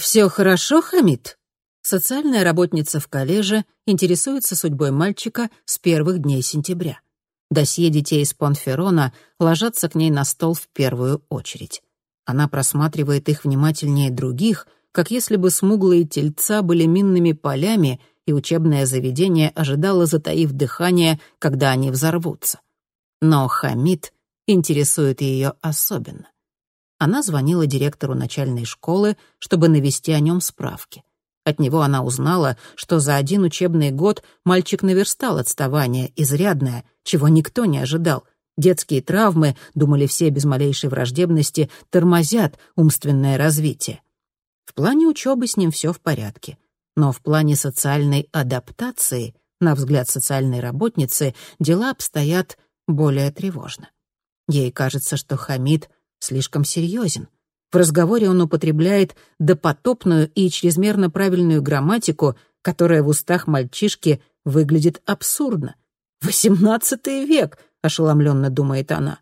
Все хорошо, Хамид?» Социальная работница в коллеже интересуется судьбой мальчика с первых дней сентября. Досье детей из Понферона ложатся к ней на стол в первую очередь. Она просматривает их внимательнее других, как если бы смуглые тельца были минными полями, и учебное заведение ожидало, затаив дыхание, когда они взорвутся. Но Хамид интересует ее особенно. Она звонила директору начальной школы, чтобы навести о нем справки. От него она узнала, что за один учебный год мальчик наверстал отставание, изрядное, чего никто не ожидал. Детские травмы, думали все без малейшей враждебности, тормозят умственное развитие. В плане учебы с ним все в порядке. Но в плане социальной адаптации, на взгляд социальной работницы, дела обстоят более тревожно. Ей кажется, что Хамид слишком серьезен — в разговоре он употребляет допотопную и чрезмерно правильную грамматику, которая в устах мальчишки выглядит абсурдно. «Восемнадцатый век!» — ошеломленно думает она.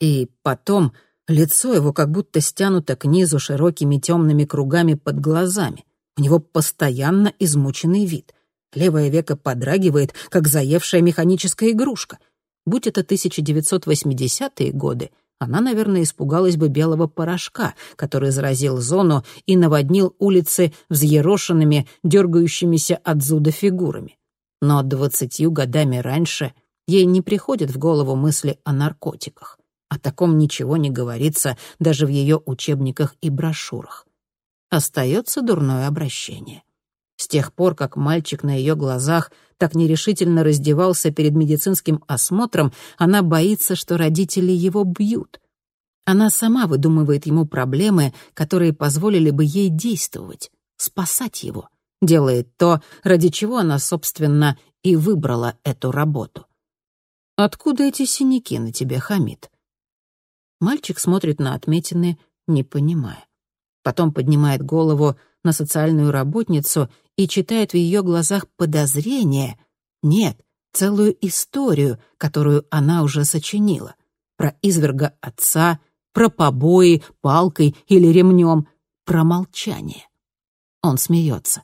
И потом лицо его как будто стянуто к низу широкими темными кругами под глазами. У него постоянно измученный вид. Левое веко подрагивает, как заевшая механическая игрушка. Будь это 1980-е годы — она, наверное, испугалась бы белого порошка, который заразил зону и наводнил улицы взъерошенными, дергающимися от зуда фигурами. Но двадцатью годами раньше ей не приходят в голову мысли о наркотиках. О таком ничего не говорится даже в ее учебниках и брошюрах. Остается дурное обращение. С тех пор, как мальчик на ее глазах так нерешительно раздевался перед медицинским осмотром, она боится, что родители его бьют. Она сама выдумывает ему проблемы, которые позволили бы ей действовать, спасать его. Делает то, ради чего она, собственно, и выбрала эту работу. «Откуда эти синяки на тебе, Хамид?» Мальчик смотрит на отметины, не понимая. Потом поднимает голову на социальную работницу и читает в ее глазах подозрение, нет, целую историю, которую она уже сочинила. Про изверга отца, про побои палкой или ремнем, про молчание. Он смеется.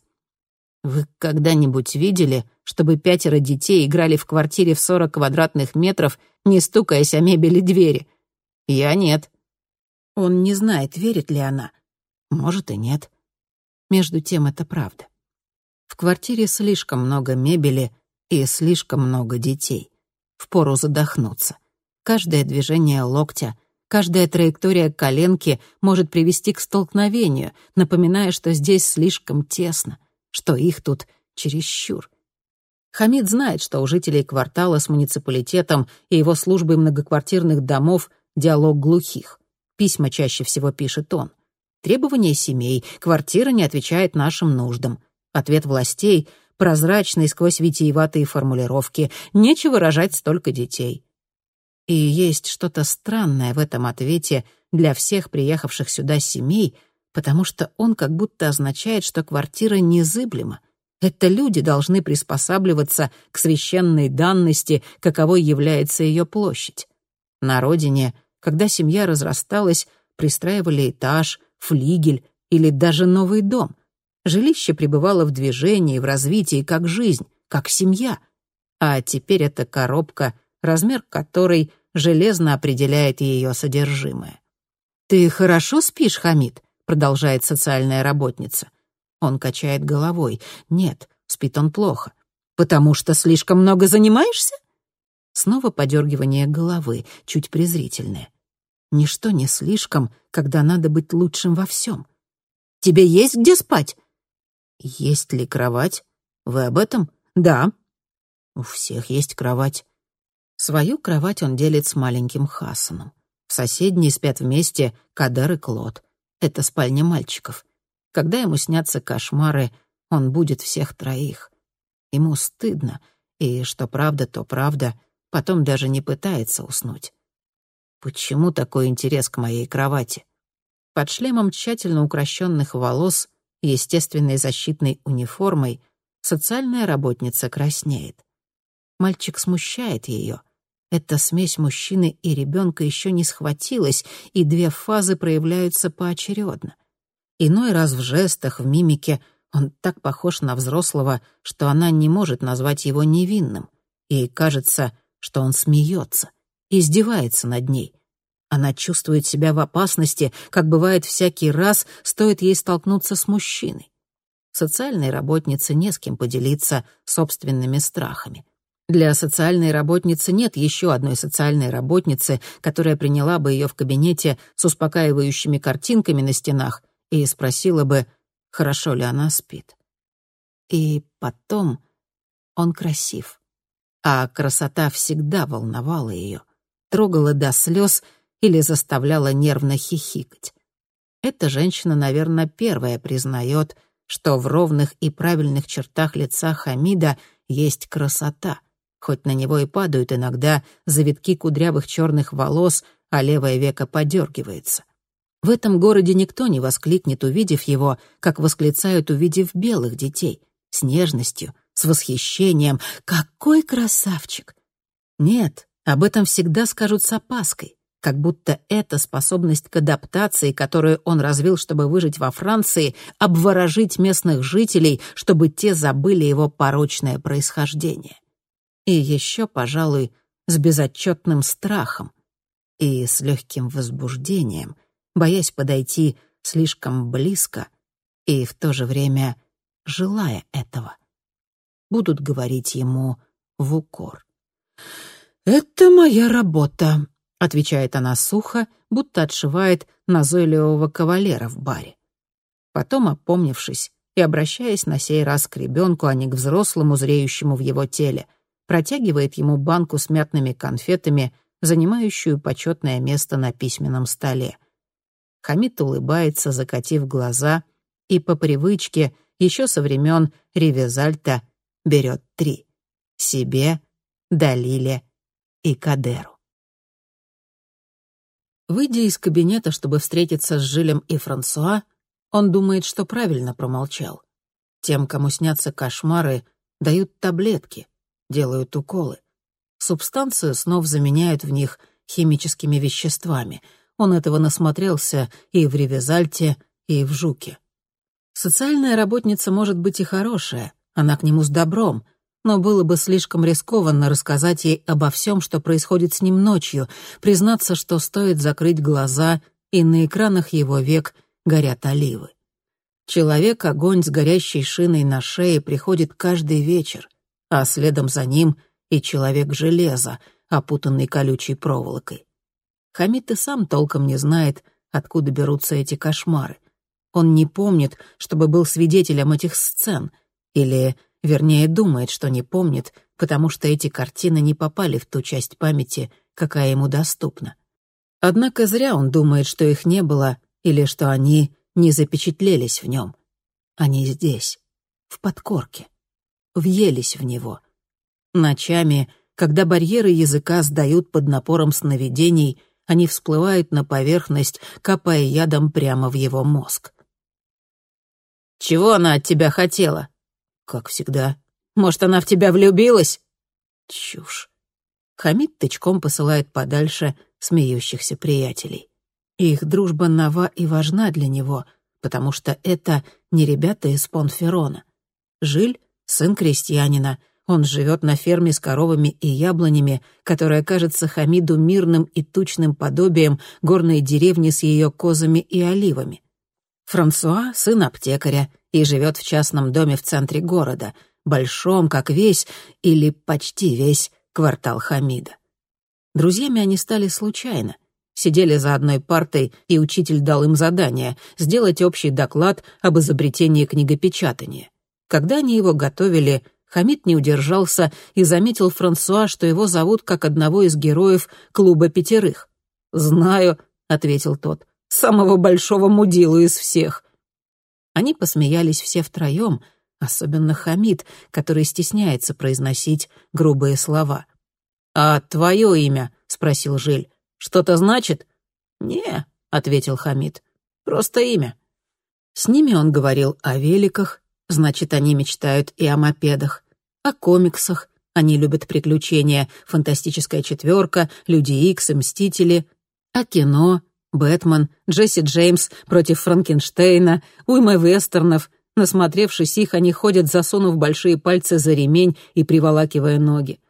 Вы когда-нибудь видели, чтобы пятеро детей играли в квартире в сорок квадратных метров, не стукаясь о мебели двери? Я нет. Он не знает, верит ли она. Может и нет. Между тем, это правда. В квартире слишком много мебели и слишком много детей. Впору задохнуться. Каждое движение локтя, каждая траектория коленки может привести к столкновению, напоминая, что здесь слишком тесно, что их тут чересчур. Хамид знает, что у жителей квартала с муниципалитетом и его службой многоквартирных домов диалог глухих. Письма чаще всего пишет он. Требования семей, квартира не отвечает нашим нуждам. Ответ властей — прозрачный сквозь витиеватые формулировки. Нечего рожать столько детей. И есть что-то странное в этом ответе для всех приехавших сюда семей, потому что он как будто означает, что квартира незыблема. Это люди должны приспосабливаться к священной данности, каковой является ее площадь. На родине, когда семья разрасталась, пристраивали этаж, флигель или даже новый дом. Жилище пребывало в движении, в развитии, как жизнь, как семья. А теперь это коробка, размер которой железно определяет ее содержимое. «Ты хорошо спишь, Хамид?» — продолжает социальная работница. Он качает головой. «Нет, спит он плохо. Потому что слишком много занимаешься?» Снова подергивание головы, чуть презрительное. Ничто не слишком, когда надо быть лучшим во всем. Тебе есть где спать? Есть ли кровать? Вы об этом? Да. У всех есть кровать. Свою кровать он делит с маленьким Хасаном. В соседней спят вместе Кадар и Клод. Это спальня мальчиков. Когда ему снятся кошмары, он будет всех троих. Ему стыдно, и что правда, то правда, потом даже не пытается уснуть. Почему такой интерес к моей кровати? Под шлемом тщательно укращенных волос, естественной защитной униформой, социальная работница краснеет. Мальчик смущает ее. Эта смесь мужчины и ребенка еще не схватилась, и две фазы проявляются поочередно. Иной раз в жестах, в мимике он так похож на взрослого, что она не может назвать его невинным. Ей кажется, что он смеется, издевается над ней. Она чувствует себя в опасности, как бывает всякий раз, стоит ей столкнуться с мужчиной. Социальной работнице не с кем поделиться собственными страхами. Для социальной работницы нет еще одной социальной работницы, которая приняла бы ее в кабинете с успокаивающими картинками на стенах и спросила бы, хорошо ли она спит. И потом он красив. А красота всегда волновала ее, трогала до слез или заставляла нервно хихикать. Эта женщина, наверное, первая признает, что в ровных и правильных чертах лица Хамида есть красота, хоть на него и падают иногда завитки кудрявых черных волос, а левое веко подергивается. В этом городе никто не воскликнет, увидев его, как восклицают, увидев белых детей, с нежностью, с восхищением. «Какой красавчик!» Нет, об этом всегда скажут с опаской, как будто эта способность к адаптации, которую он развил, чтобы выжить во Франции, обворожить местных жителей, чтобы те забыли его порочное происхождение. И еще, пожалуй, с безотчетным страхом и с легким возбуждением — боясь подойти слишком близко и в то же время желая этого. Будут говорить ему в укор. «Это моя работа», — отвечает она сухо, будто отшивает назойливого кавалера в баре. Потом, опомнившись и обращаясь на сей раз к ребенку, а не к взрослому, зреющему в его теле, протягивает ему банку с мятными конфетами, занимающую почетное место на письменном столе. Хамид улыбается, закатив глаза, и по привычке, еще со времен Ревизальта, берет три — себе, Далиле и Кадеру. Выйдя из кабинета, чтобы встретиться с Жилем и Франсуа, он думает, что правильно промолчал. Тем, кому снятся кошмары, дают таблетки, делают уколы. Субстанцию снов заменяют в них химическими веществами — он этого насмотрелся и в Ревизальте, и в Жуке. Социальная работница может быть и хорошая, она к нему с добром, но было бы слишком рискованно рассказать ей обо всем, что происходит с ним ночью, признаться, что стоит закрыть глаза, и на экранах его век горят оливы. Человек-огонь с горящей шиной на шее приходит каждый вечер, а следом за ним и человек-железо, опутанный колючей проволокой. Хамид и сам толком не знает, откуда берутся эти кошмары. Он не помнит, чтобы был свидетелем этих сцен, или, вернее, думает, что не помнит, потому что эти картины не попали в ту часть памяти, какая ему доступна. Однако зря он думает, что их не было, или что они не запечатлелись в нем. Они здесь, в подкорке, въелись в него. Ночами, когда барьеры языка сдают под напором сновидений — они всплывают на поверхность, капая ядом прямо в его мозг. «Чего она от тебя хотела?» «Как всегда. Может, она в тебя влюбилась?» «Чушь». Хамид тычком посылает подальше смеющихся приятелей. Их дружба нова и важна для него, потому что это не ребята из Понферона. Жиль — сын крестьянина — он живет на ферме с коровами и яблонями, которая кажется Хамиду мирным и тучным подобием горной деревни с ее козами и оливами. Франсуа — сын аптекаря и живет в частном доме в центре города, большом, как весь, или почти весь, квартал Хамида. Друзьями они стали случайно. Сидели за одной партой, и учитель дал им задание — сделать общий доклад об изобретении книгопечатания. Когда они его готовили, Хамид не удержался и заметил Франсуа, что его зовут как одного из героев клуба пятерых. «Знаю», — ответил тот, — «самого большого мудилу из всех». Они посмеялись все втроем, особенно Хамид, который стесняется произносить грубые слова. «А твое имя?» — спросил Жиль. «Что-то значит?» «Не», — ответил Хамид, — «просто имя». С ними он говорил о великах, Значит, они мечтают и о мопедах, о комиксах. Они любят приключения, фантастическая четверка, Люди Икс и Мстители, о кино, Бэтмен, Джесси Джеймс против Франкенштейна, уйма вестернов. Насмотревшись их, они ходят, засунув большие пальцы за ремень и приволакивая ноги.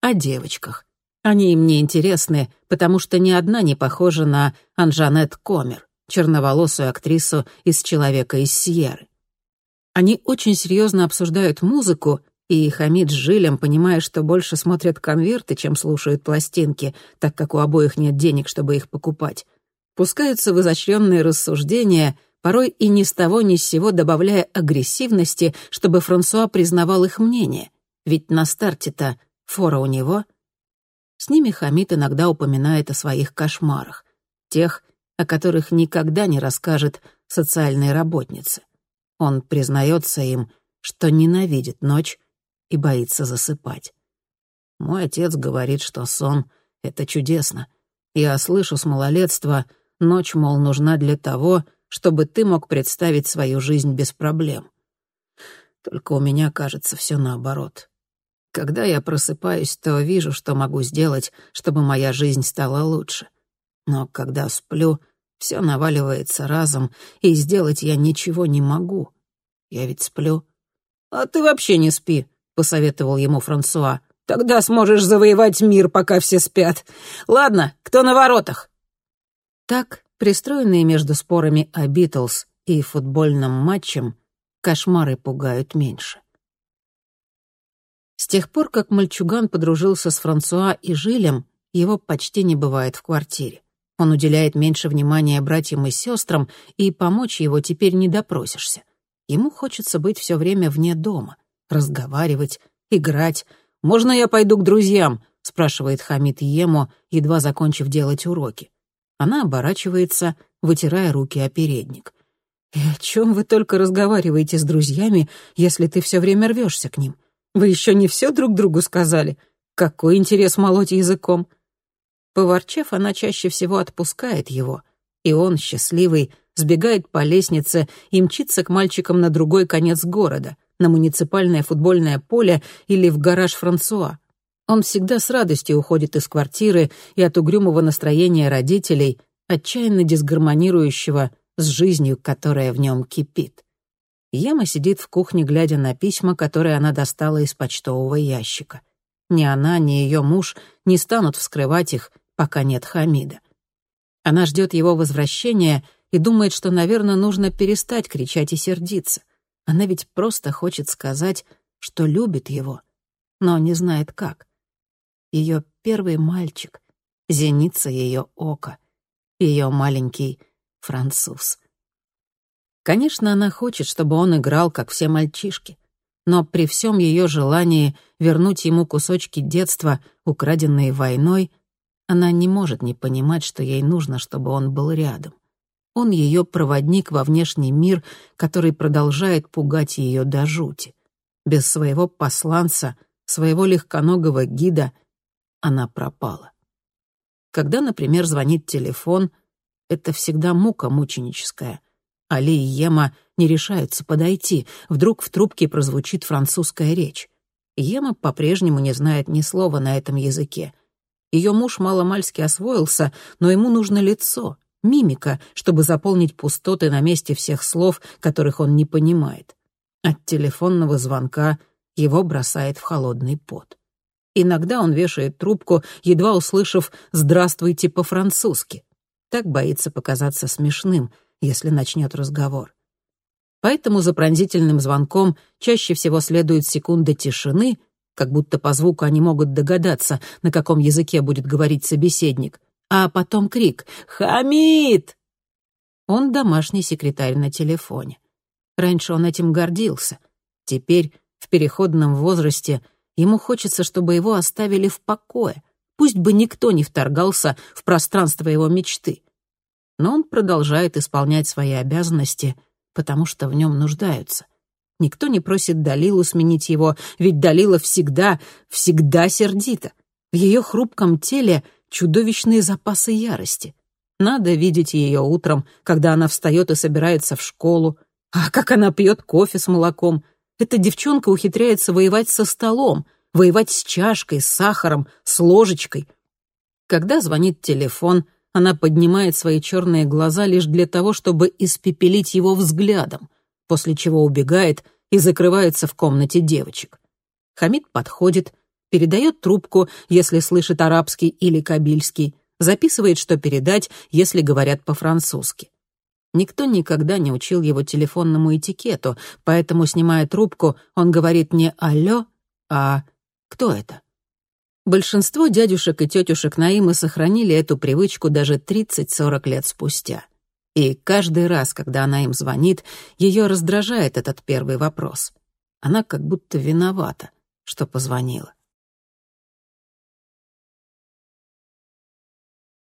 О девочках. Они им не интересны, потому что ни одна не похожа на Анжанет Комер, черноволосую актрису из «Человека из Сьерры». Они очень серьезно обсуждают музыку, и Хамид с Жилем, понимая, что больше смотрят конверты, чем слушают пластинки, так как у обоих нет денег, чтобы их покупать, пускаются в изощренные рассуждения, порой и ни с того ни с сего добавляя агрессивности, чтобы Франсуа признавал их мнение. Ведь на старте-то фора у него. С ними Хамид иногда упоминает о своих кошмарах, тех, о которых никогда не расскажет социальной работнице. Он признается им, что ненавидит ночь и боится засыпать. Мой отец говорит, что сон — это чудесно. Я слышу с малолетства — Ночь, мол, нужна для того, чтобы ты мог представить свою жизнь без проблем. Только у меня, кажется, все наоборот. Когда я просыпаюсь, то вижу, что могу сделать, чтобы моя жизнь стала лучше. Но когда сплю, все наваливается разом, и сделать я ничего не могу. Я ведь сплю. «А ты вообще не спи», — посоветовал ему Франсуа. «Тогда сможешь завоевать мир, пока все спят. Ладно, кто на воротах?» Так, пристроенные между спорами о Битлз и футбольным матчем, кошмары пугают меньше. С тех пор, как мальчуган подружился с Франсуа и Жилем, его почти не бывает в квартире. Он уделяет меньше внимания братьям и сестрам, и помочь его теперь не допросишься. Ему хочется быть все время вне дома, разговаривать, играть. «Можно я пойду к друзьям?» — спрашивает Хамид Ему, едва закончив делать уроки. Она оборачивается, вытирая руки о передник. «И о чем вы только разговариваете с друзьями, если ты все время рвешься к ним? Вы еще не все друг другу сказали? Какой интерес молоть языком?» Поворчав, она чаще всего отпускает его, и он, счастливый, сбегает по лестнице и мчится к мальчикам на другой конец города, на муниципальное футбольное поле или в гараж Франсуа. Он всегда с радостью уходит из квартиры и от угрюмого настроения родителей, отчаянно дисгармонирующего с жизнью, которая в нем кипит. Ема сидит в кухне, глядя на письма, которые она достала из почтового ящика. Ни она, ни ее муж не станут вскрывать их, пока нет Хамида. Она ждет его возвращения и думает, что, наверное, нужно перестать кричать и сердиться. Она ведь просто хочет сказать, что любит его, но не знает как ее первый мальчик, зеница ее ока, ее маленький француз. Конечно, она хочет, чтобы он играл, как все мальчишки, но при всем ее желании вернуть ему кусочки детства, украденные войной, она не может не понимать, что ей нужно, чтобы он был рядом. Он ее проводник во внешний мир, который продолжает пугать ее до жути. Без своего посланца, своего легконогого гида — она пропала. Когда, например, звонит телефон, это всегда мука мученическая. Али и Ема не решаются подойти, вдруг в трубке прозвучит французская речь. Ема по-прежнему не знает ни слова на этом языке. Ее муж маломальски освоился, но ему нужно лицо, мимика, чтобы заполнить пустоты на месте всех слов, которых он не понимает. От телефонного звонка его бросает в холодный пот. Иногда он вешает трубку, едва услышав «здравствуйте» по-французски. Так боится показаться смешным, если начнет разговор. Поэтому за пронзительным звонком чаще всего следует секунда тишины, как будто по звуку они могут догадаться, на каком языке будет говорить собеседник, а потом крик «Хамид!». Он домашний секретарь на телефоне. Раньше он этим гордился. Теперь, в переходном возрасте, Ему хочется, чтобы его оставили в покое, пусть бы никто не вторгался в пространство его мечты. Но он продолжает исполнять свои обязанности, потому что в нем нуждаются. Никто не просит Далилу сменить его, ведь Далила всегда, всегда сердита. В ее хрупком теле чудовищные запасы ярости. Надо видеть ее утром, когда она встает и собирается в школу. А как она пьет кофе с молоком — эта девчонка ухитряется воевать со столом, воевать с чашкой, с сахаром, с ложечкой. Когда звонит телефон, она поднимает свои черные глаза лишь для того, чтобы испепелить его взглядом, после чего убегает и закрывается в комнате девочек. Хамид подходит, передает трубку, если слышит арабский или кабильский, записывает, что передать, если говорят по-французски. Никто никогда не учил его телефонному этикету, поэтому, снимая трубку, он говорит не «алло», а «кто это?». Большинство дядюшек и тетюшек Наимы сохранили эту привычку даже 30-40 лет спустя. И каждый раз, когда она им звонит, ее раздражает этот первый вопрос. Она как будто виновата, что позвонила.